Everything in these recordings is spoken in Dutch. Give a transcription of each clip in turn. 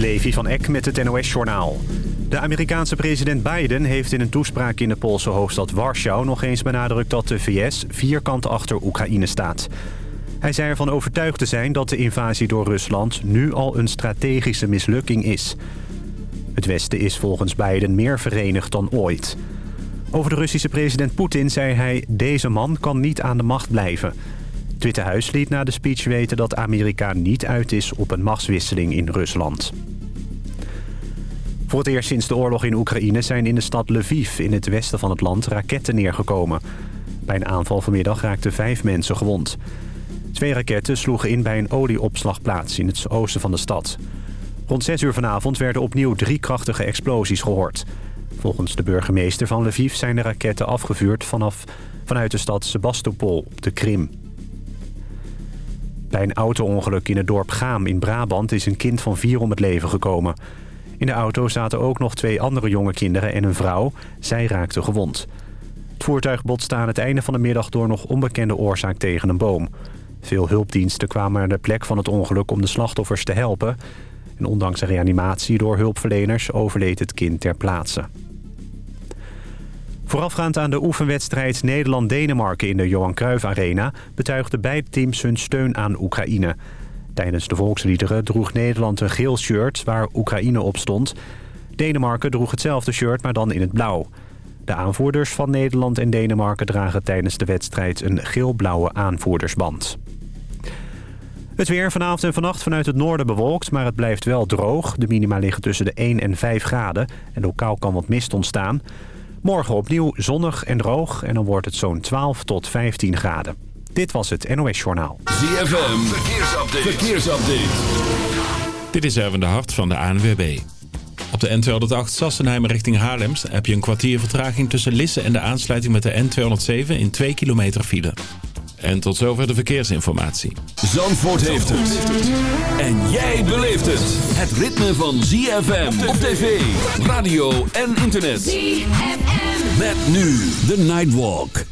Levi van Eck met het NOS-journaal. De Amerikaanse president Biden heeft in een toespraak in de Poolse hoofdstad Warschau... nog eens benadrukt dat de VS vierkant achter Oekraïne staat. Hij zei ervan overtuigd te zijn dat de invasie door Rusland... nu al een strategische mislukking is. Het Westen is volgens Biden meer verenigd dan ooit. Over de Russische president Poetin zei hij... deze man kan niet aan de macht blijven... Het Witte Huis liet na de speech weten dat Amerika niet uit is op een machtswisseling in Rusland. Voor het eerst sinds de oorlog in Oekraïne zijn in de stad Lviv in het westen van het land raketten neergekomen. Bij een aanval vanmiddag raakten vijf mensen gewond. Twee raketten sloegen in bij een olieopslagplaats in het oosten van de stad. Rond 6 uur vanavond werden opnieuw drie krachtige explosies gehoord. Volgens de burgemeester van Lviv zijn de raketten afgevuurd vanaf, vanuit de stad Sebastopol op de Krim. Bij een auto-ongeluk in het dorp Gaam in Brabant is een kind van vier om het leven gekomen. In de auto zaten ook nog twee andere jonge kinderen en een vrouw. Zij raakten gewond. Het voertuig botste aan het einde van de middag door nog onbekende oorzaak tegen een boom. Veel hulpdiensten kwamen naar de plek van het ongeluk om de slachtoffers te helpen. En ondanks een reanimatie door hulpverleners overleed het kind ter plaatse. Voorafgaand aan de oefenwedstrijd Nederland-Denemarken in de Johan Cruijff Arena... betuigden beide teams hun steun aan Oekraïne. Tijdens de volksliederen droeg Nederland een geel shirt waar Oekraïne op stond. Denemarken droeg hetzelfde shirt, maar dan in het blauw. De aanvoerders van Nederland en Denemarken dragen tijdens de wedstrijd een geel-blauwe aanvoerdersband. Het weer vanavond en vannacht vanuit het noorden bewolkt, maar het blijft wel droog. De minima liggen tussen de 1 en 5 graden en lokaal kan wat mist ontstaan. Morgen opnieuw zonnig en droog en dan wordt het zo'n 12 tot 15 graden. Dit was het NOS Journaal. ZFM, verkeersupdate. verkeersupdate. Dit is Erwin de Hart van de ANWB. Op de N208 Sassenheim richting Haarlem heb je een kwartier vertraging tussen Lisse en de aansluiting met de N207 in 2 kilometer file. En tot zover de verkeersinformatie. Zandvoort heeft het. En jij beleeft het. Het ritme van ZFM op tv, radio en internet. ZFM. Met nu de Nightwalk.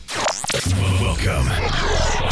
Welcome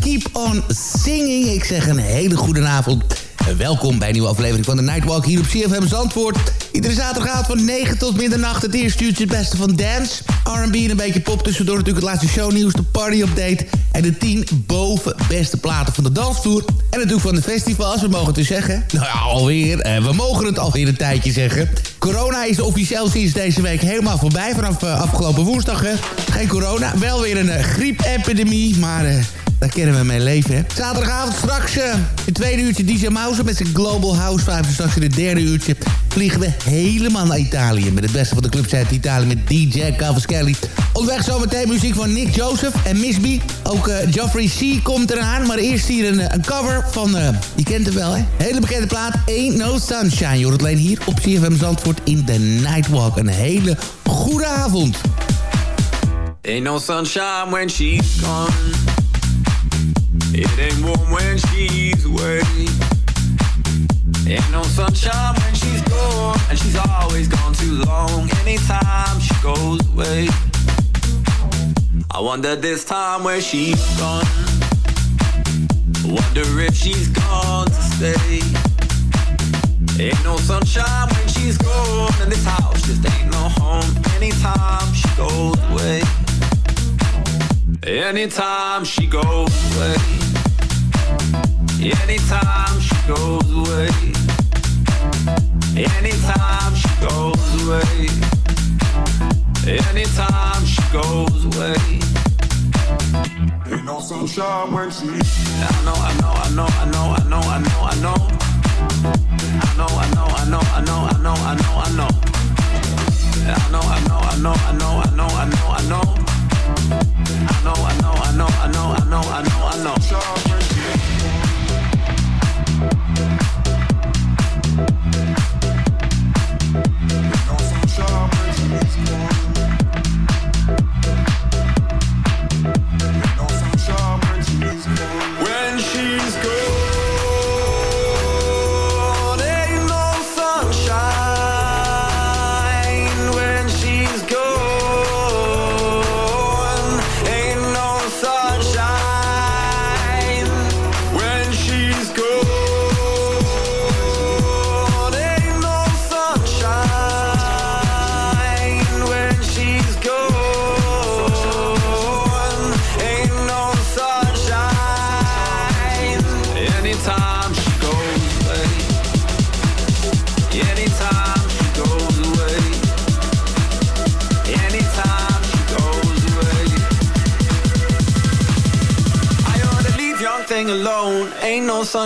Keep On Singing. Ik zeg een hele goede avond. En welkom bij een nieuwe aflevering van de Nightwalk hier op CFM Zandvoort. Iedere zaterdagavond van 9 tot middernacht het eerste uurtje het beste van dance, R&B en een beetje pop. Tussendoor natuurlijk het laatste shownieuws, de party update en de 10 boven beste platen van de dansvloer. En natuurlijk van de festivals, we mogen het dus zeggen. Nou ja, alweer. Eh, we mogen het alweer een tijdje zeggen. Corona is officieel sinds deze week helemaal voorbij. Vanaf eh, afgelopen woensdag, hè. Geen corona, wel weer een uh, griepepidemie, maar... eh daar kennen we mee leven, hè. Zaterdagavond straks uh, het tweede uurtje DJ Mouse met zijn Global House Vibes. En straks in het derde uurtje vliegen we helemaal naar Italië. Met het beste van de clubs uit Italië met DJ Cavaschelli. Onderweg zometeen muziek van Nick Joseph en Miss. Ook uh, Geoffrey C. komt eraan. Maar eerst hier een, een cover van, je kent hem wel, hè. Hele bekende plaat, Ain't No Sunshine. Je alleen hier op CFM Zandvoort in The Nightwalk. Een hele goede avond. Ain't no sunshine when she's gone. It ain't warm when she's away. Ain't no sunshine when she's gone, and she's always gone too long. Anytime she goes away, I wonder this time where she's gone. Wonder if she's gone to stay. Ain't no sunshine when she's gone, and this house just ain't no home. Anytime she goes away. Anytime she goes away Anytime she goes away Anytime she goes away Anytime she goes away Ain't no sunshine when she I know, I know, I know, I know, I know, I know, I know I know, I know, I know, I know, I know, I know, I know I know, I know, I know, I know, I know, I know, I know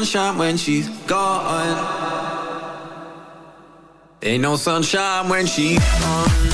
sunshine when she's gone. Ain't no sunshine when she's gone.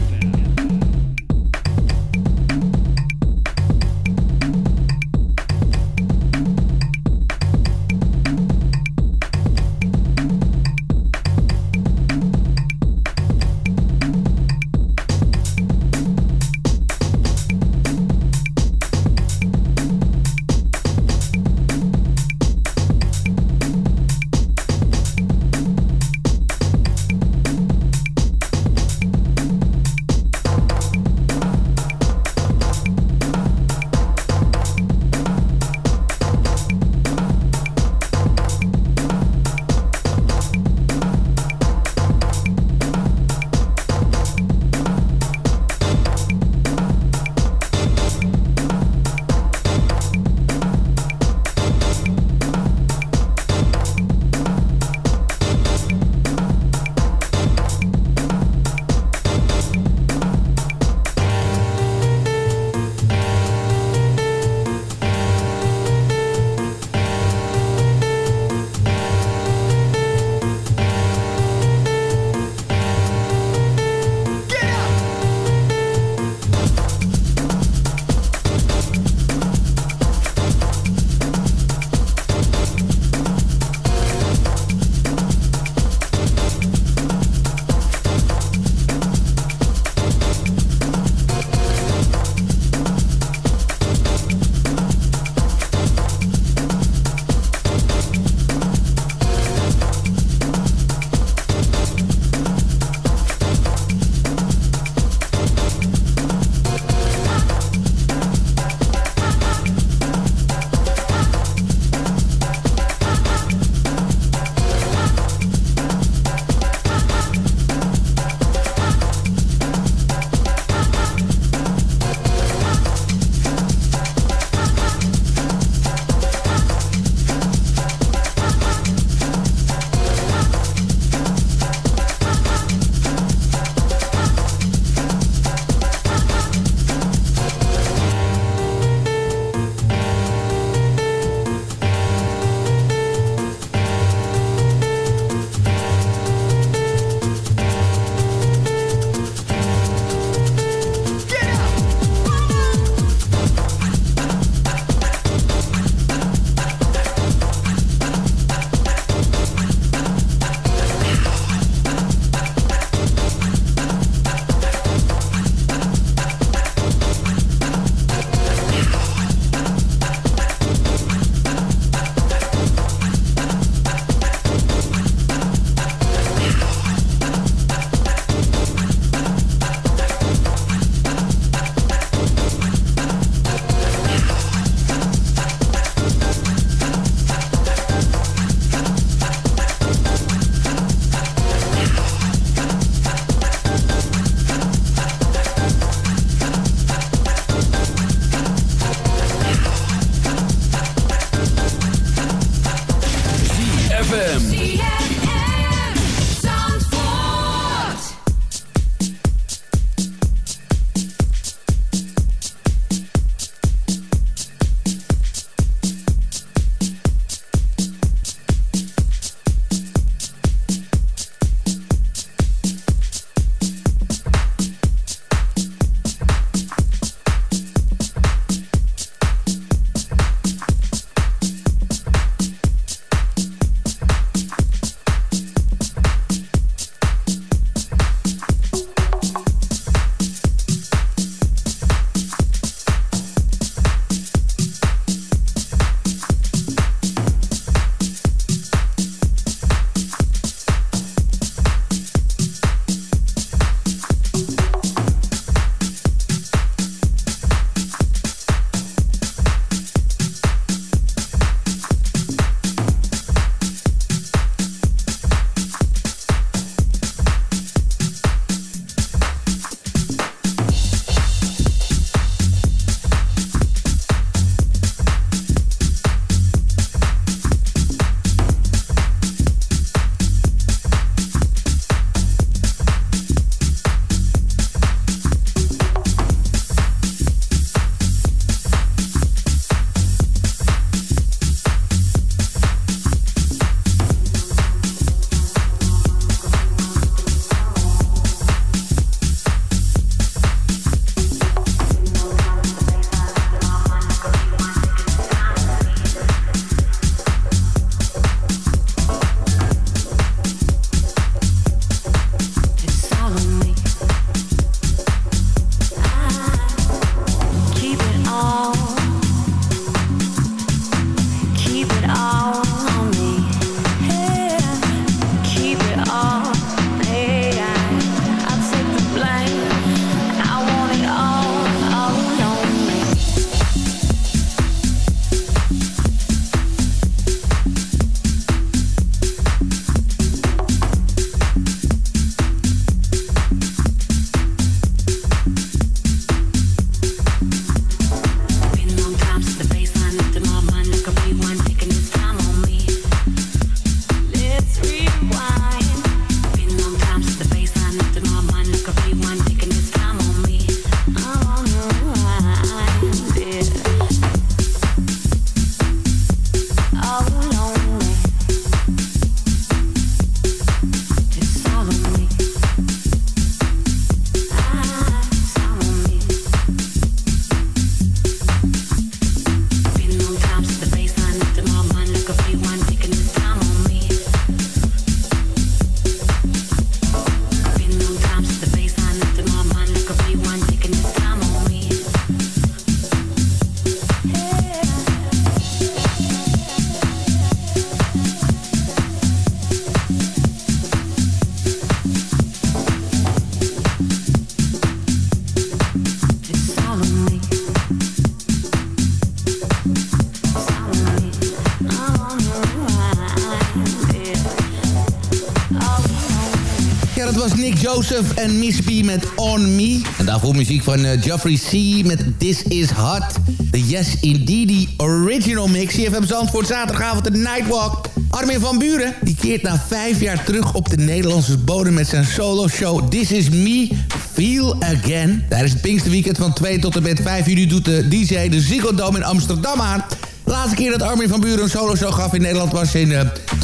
Joseph en Miss B met On Me. En daarvoor muziek van uh, Geoffrey C. met This Is Hot. De Yes Indeed original mix. CFM Zandvoort, zaterdagavond de Nightwalk. Armin van Buren, die keert na vijf jaar terug op de Nederlandse bodem... met zijn solo show This Is Me Feel Again. Tijdens het Pinksterweekend van 2 tot en met 5 juli... doet de DJ de Ziggo Dome in Amsterdam aan... De laatste keer dat Armin van Buren een solo show gaf in Nederland was in uh,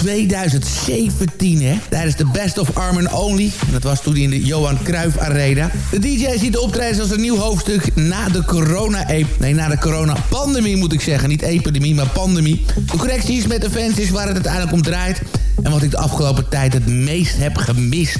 2017, hè. Tijdens de Best of Armin Only. En dat was toen in de Johan Cruijff Arena. De DJ ziet de optreden als een nieuw hoofdstuk na de corona... Nee, na de corona-pandemie moet ik zeggen. Niet epidemie, maar pandemie. De correcties met de fans is waar het uiteindelijk om draait. En wat ik de afgelopen tijd het meest heb gemist.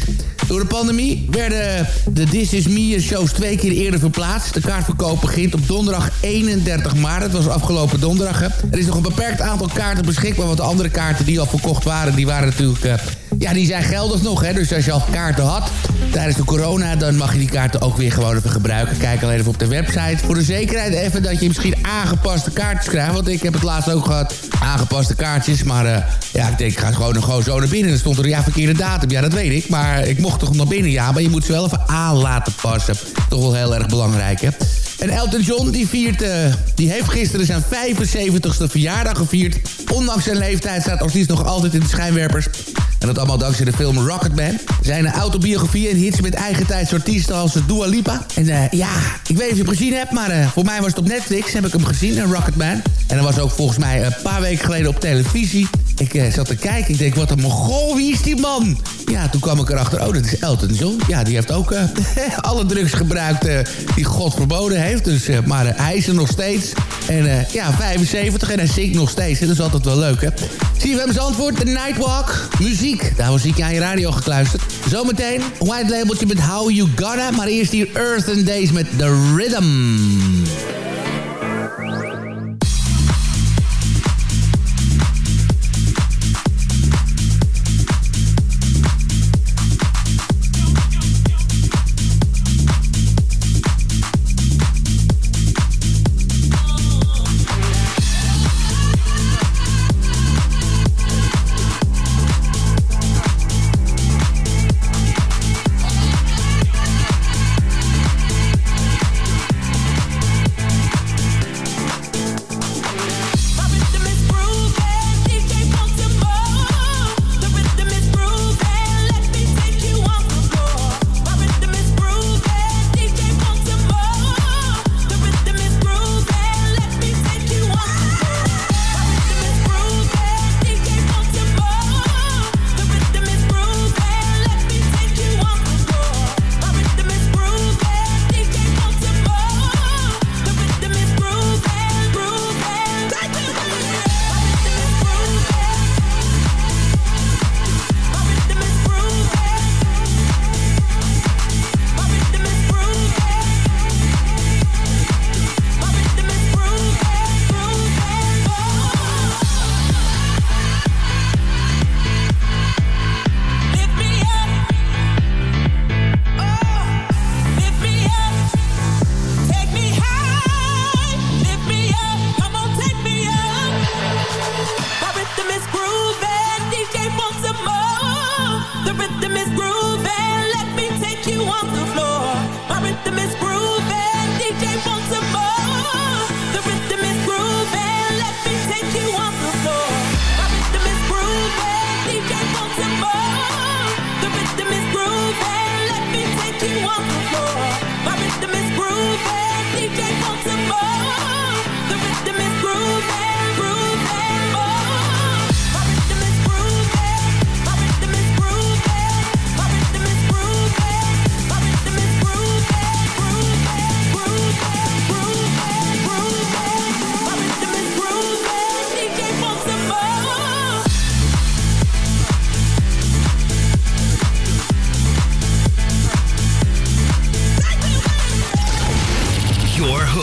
Door de pandemie werden de This Is Me shows twee keer eerder verplaatst. De kaartverkoop begint op donderdag 31 maart. Het was afgelopen donderdag. Er is nog een beperkt aantal kaarten beschikbaar. Want de andere kaarten die al verkocht waren, die waren natuurlijk... Uh, ja, die zijn geldig nog. Hè? Dus als je al kaarten had tijdens de corona... dan mag je die kaarten ook weer gewoon even gebruiken. Kijk alleen even op de website. Voor de zekerheid even dat je misschien aangepaste kaartjes krijgt. Want ik heb het laatst ook gehad. Aangepaste kaartjes. Maar uh, ja, ik denk, ik ga gewoon, gewoon zo naar binnen. Er stond er ja, verkeerde datum. Ja, dat weet ik. Maar ik mocht toch naar binnen, ja. Maar je moet ze wel even aan laten passen. Toch wel heel erg belangrijk, hè? En Elton John, die, viert, uh, die heeft gisteren zijn 75ste verjaardag gevierd. Ondanks zijn leeftijd staat artiest nog altijd in de schijnwerpers. En dat allemaal dankzij de film Rocketman. Zijn autobiografie en hits met eigen artiesten als Dua Lipa. En uh, ja, ik weet niet of je hem gezien hebt, maar uh, voor mij was het op Netflix. Heb ik hem gezien, Rocketman. En dat was ook volgens mij een paar weken geleden op televisie. Ik uh, zat te kijken, ik denk, wat een mogol, wie is die man? Ja, toen kwam ik erachter, oh, dat is Elton John. Ja, die heeft ook alle drugs gebruikt die God verboden heeft. Dus, maar hij is er nog steeds. En ja, 75 en hij zingt nog steeds. Dat is altijd wel leuk, hè? Zie je hem antwoord, de Nightwalk, muziek. Daar was ik aan je radio gekluisterd. Zometeen, white labeltje met How You Gotta. Maar eerst hier Earth and Days met The Rhythm.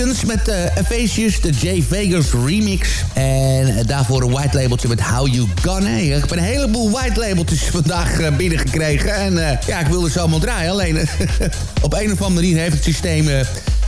Met eh, uh, Ephesius, de J Vegas remix. En eh, daarvoor een white labeltje met How You Gonna. Ik heb een heleboel white labeltjes vandaag eh, binnengekregen. En ja, ik wilde ze allemaal draaien. Alleen op een of andere manier heeft het systeem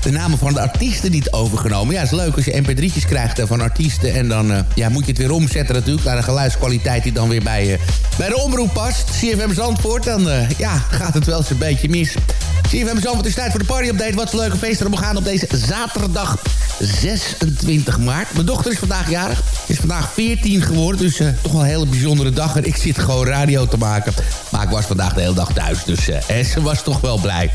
de namen van de artiesten niet overgenomen. Ja, is leuk als je mp3'tjes krijgt eh, van artiesten. En dan eh, ja, moet je het weer omzetten natuurlijk naar de geluidskwaliteit die dan weer bij, eh, bij de omroep past. CFM Zandvoort, dan ja, gaat het wel eens een beetje mis. CFM Zandvoort is tijd voor de party-update. Wat voor leuke feesten er gaan op deze zaterdag 26 maart. Mijn dochter is vandaag jarig. Is vandaag 14 geworden, dus toch wel een hele bijzondere dag. En ik zit gewoon radio te maken. Maar ik was vandaag de hele dag thuis, dus ze was toch wel blij.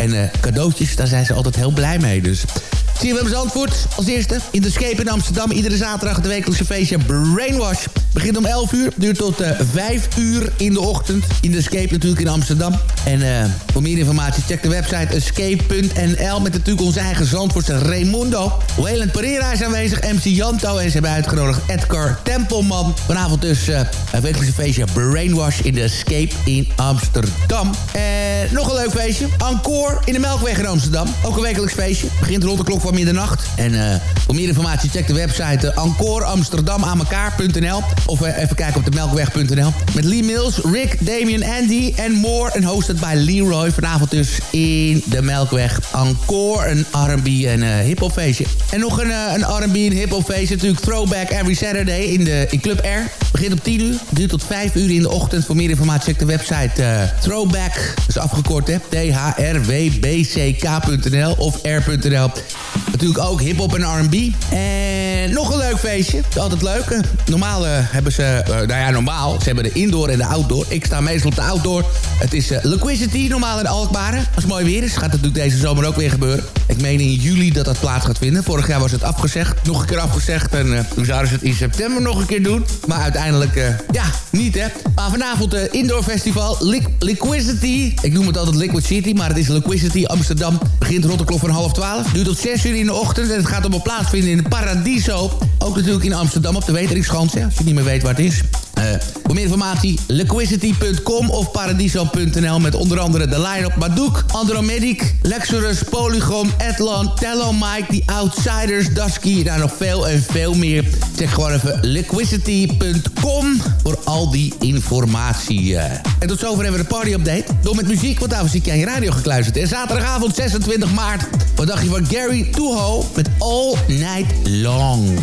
En eh, cadeautjes, daar zijn ze altijd heel blij mee, dus... CFM Zandvoort als eerste. In de Scape in Amsterdam. Iedere zaterdag het wekelijkse feestje Brainwash. Begint om 11 uur. Duurt tot uh, 5 uur in de ochtend. In de Escape natuurlijk in Amsterdam. En uh, voor meer informatie check de website escape.nl. Met natuurlijk onze eigen Zandvoortse Raimundo. Wayland Pereira is aanwezig. MC Janto. En ze hebben uitgenodigd Edgar Tempelman. Vanavond dus uh, het wekelijkse feestje Brainwash in de Escape in Amsterdam. En nog een leuk feestje. Encore in de Melkweg in Amsterdam. Ook een wekelijks feestje. Begint rond de klok van middernacht. En uh, voor meer informatie check de website uh, of uh, even kijken op de melkweg.nl. Met Lee Mills, Rick, Damien, Andy en more. En hosted bij Leroy. Vanavond dus in de Melkweg. Encore, een R&B en uh, hiphop feestje. En nog een, een R&B en hiphop feestje. Natuurlijk Throwback Every Saturday in, de, in Club R. Begint op 10 uur. Duurt tot 5 uur in de ochtend. Voor meer informatie check de website Throwback. Dat is afgekort hè. T-H-R-W-B-C-K.nl of R.nl. Natuurlijk ook hip-hop en RB. En nog een leuk feestje. Altijd leuk. Normaal uh, hebben ze, uh, nou ja, normaal. Ze hebben de indoor en de outdoor. Ik sta meestal op de outdoor. Het is Liquidity, normaal in Alkmaar. Als het mooi weer is, gaat het natuurlijk deze zomer ook weer gebeuren. Ik meen in juli dat dat plaats gaat vinden. Vorig jaar was het afgezegd. Nog een keer afgezegd. En toen zouden ze het in september nog een keer doen. Maar uiteindelijk, ja, niet hè. Maar vanavond de indoor festival Li Liquidity. Ik noem het altijd Liquid City, maar het is Liquidity Amsterdam. Begint rond de klok van half twaalf. Duurt tot 6 uur in de ochtend. En het gaat een plaatsvinden in Paradiso. Ook natuurlijk in Amsterdam op de Weteringschans. Als je niet meer weet waar het is. Uh, voor meer informatie, liquidity.com of paradiso.nl met onder andere de line-up Madouk, Andromedic, Lexurus, Polygon, Atlan, Telomike, The Outsiders, Dusky, daar nog veel en veel meer. Check gewoon even liquidity.com voor al die informatie. Uh. En tot zover hebben we de party-update. Door met muziek, want zit je aan je radio gekluisterd. En zaterdagavond 26 maart, wat dacht je van Gary Tuho met All Night Long.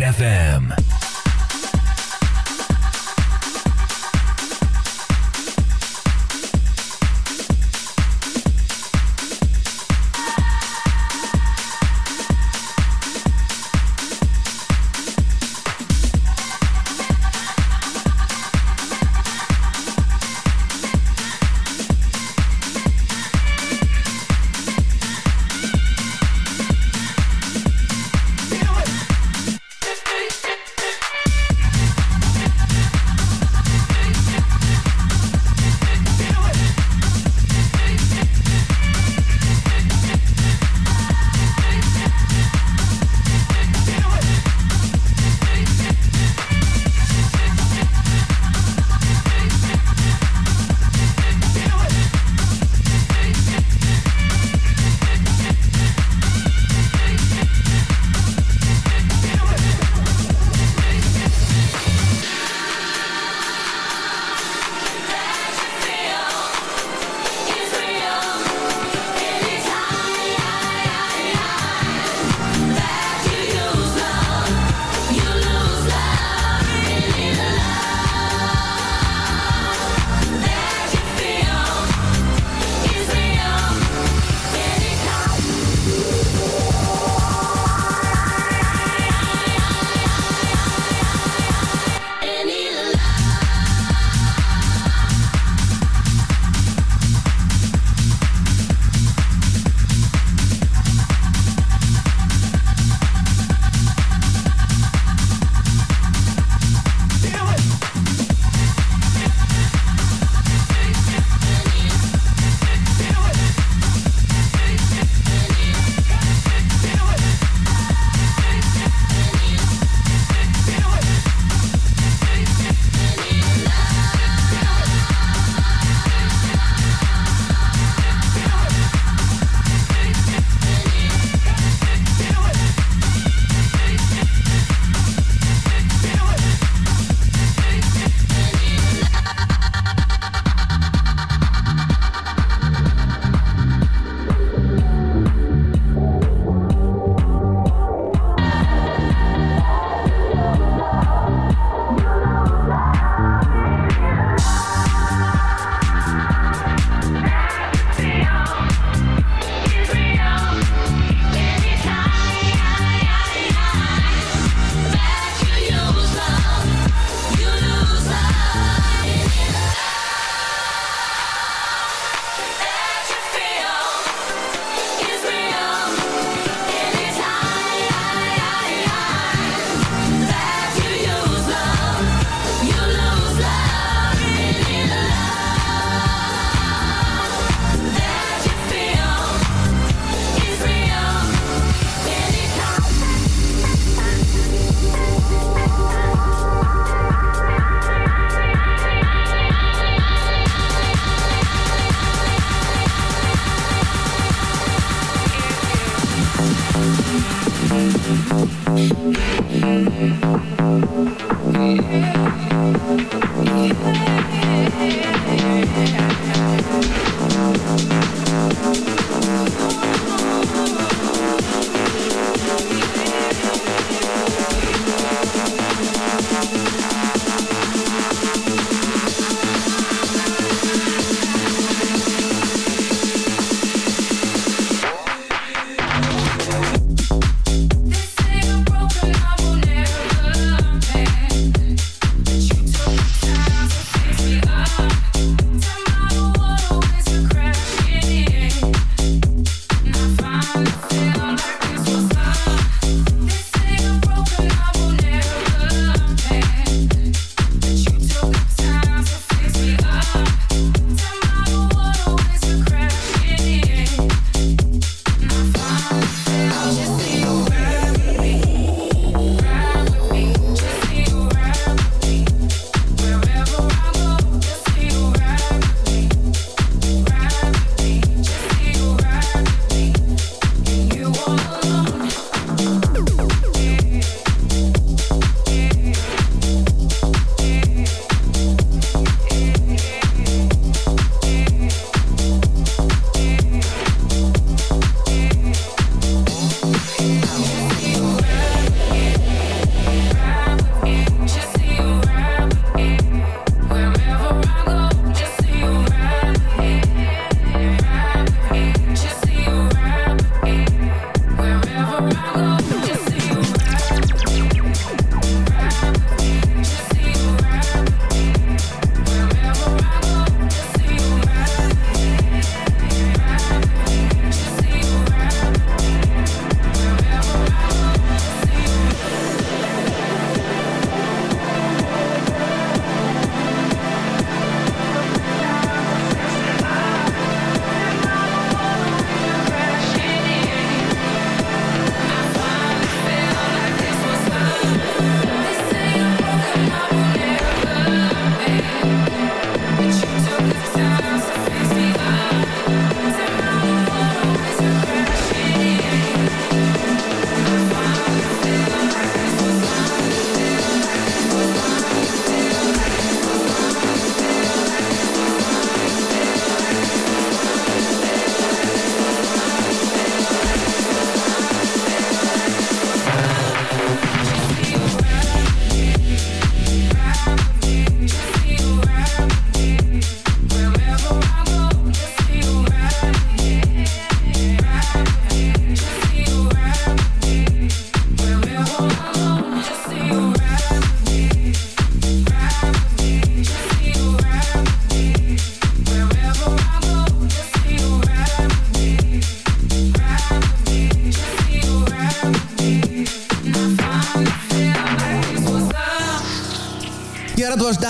FM.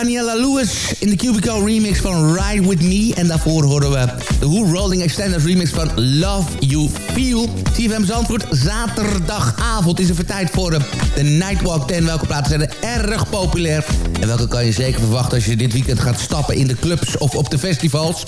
Daniela Lewis in de Cubico remix van Ride With Me. En daarvoor horen we de Who Rolling Extended remix van Love You Feel. CFM Zandvoort, zaterdagavond is er voor tijd voor eh, de Nightwalk 10. Welke plaatsen zijn er erg populair? En welke kan je zeker verwachten als je dit weekend gaat stappen in de clubs of op de festivals?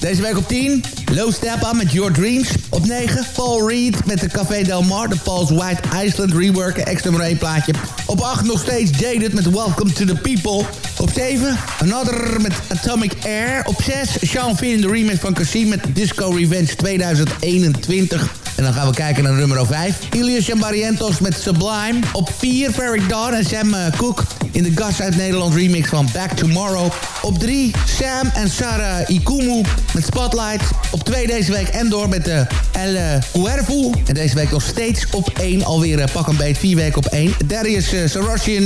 Deze week op 10, Low Up met Your Dreams. Op 9, Paul Reed met de Café Del Mar, de Paul's White Iceland rework, extra nummer 1 plaatje. Op 8 nog steeds Jaded met Welcome to the People. Op 7, Another met Atomic Air. Op 6, Sean Finn in de remix van Cassim met Disco Revenge 2021. En dan gaan we kijken naar nummer 5. Ilias en Barrientos met Sublime. Op 4 Ferric Dawn en Sam uh, Cook in de Gas uit Nederland remix van Back Tomorrow. Op 3 Sam en Sarah Ikumu met Spotlight. Op 2 deze week Endor met de El Cuervo. En deze week nog steeds op 1. Alweer uh, pak een beet 4 weken op 1. Darius uh,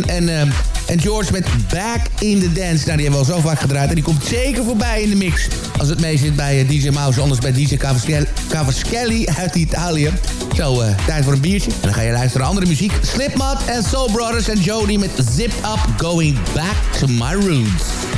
en, uh, en George met Back in the Dance. Nou, die hebben we al zo vaak gedraaid. En die komt zeker voorbij in de mix. Als het mee zit bij DJ Mouse. Anders bij DJ Cavaschelli uit Italië. Zo, tijd voor een biertje. En dan ga je luisteren naar andere muziek. Slipknot en Soul Brothers en Jody met Zip Up Going Back to My Roots.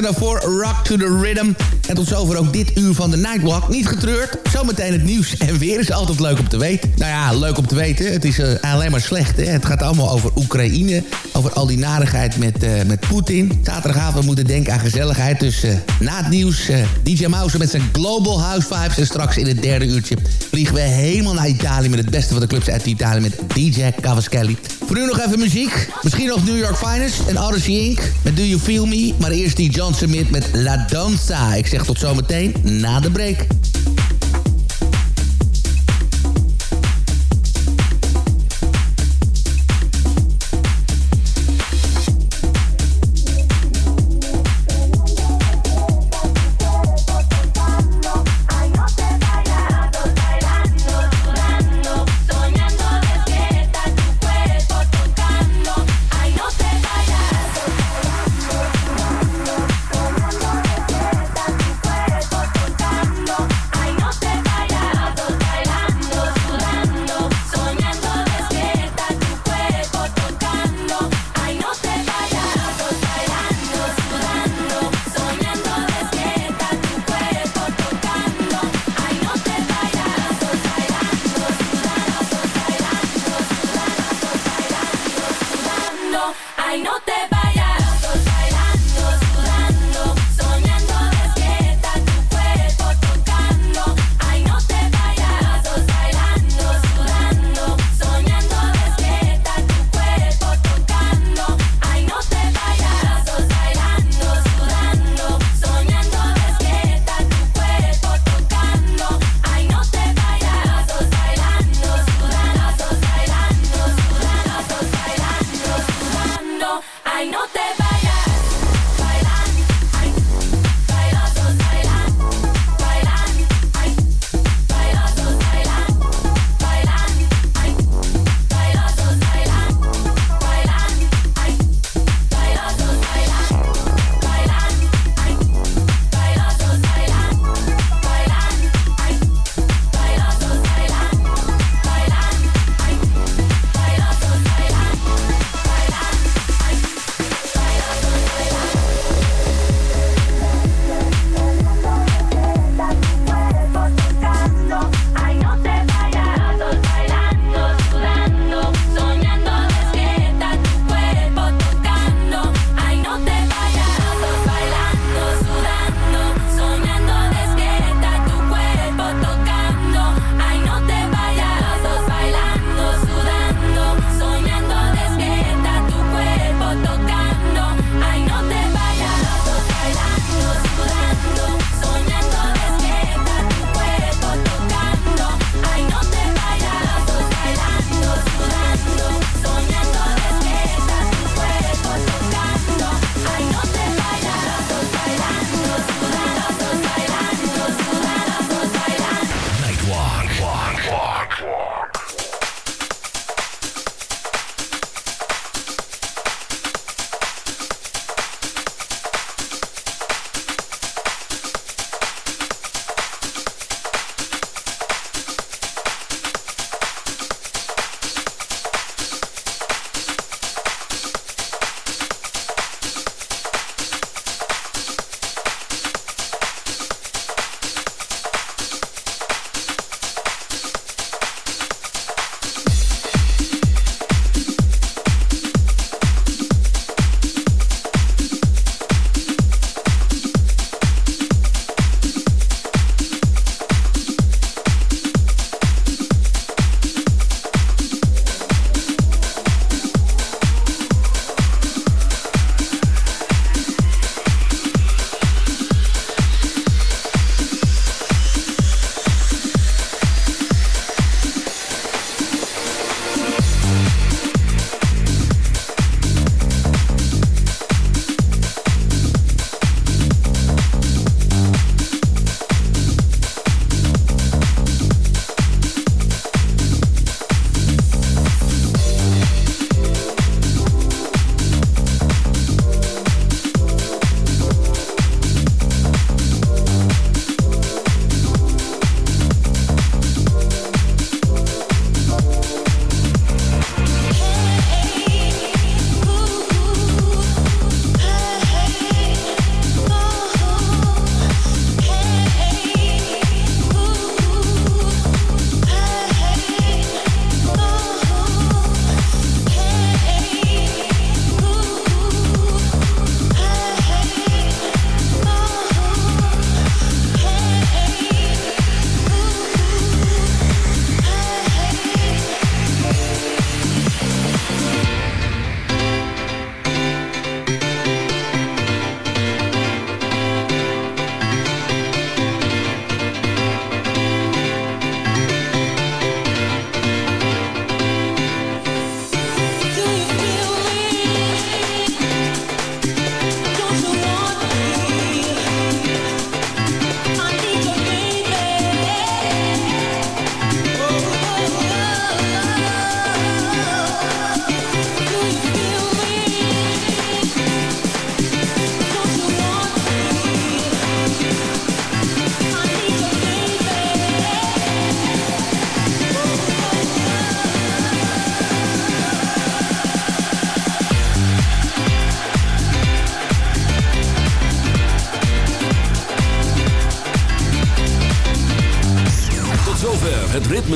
en daarvoor Rock to the Rhythm. En tot zover ook dit uur van de Nightwalk. Niet getreurd, zometeen het nieuws en weer is altijd leuk om te weten. Nou ja, leuk om te weten. Het is uh, alleen maar slecht. Hè? Het gaat allemaal over Oekraïne. Over al die narigheid met, uh, met Poetin. Zaterdagavond moeten denken aan gezelligheid. Dus uh, na het nieuws DJ Mouse met zijn Global House Vibes. En straks in het derde uurtje vliegen we helemaal naar Italië... met het beste van de clubs uit Italië met DJ Cavaschelli. Voor nu nog even muziek. Misschien nog New York Finest en Odyssey Inc. met Do You Feel Me. Maar eerst die John Smith met La Danza. Ik zeg tot zometeen na de break.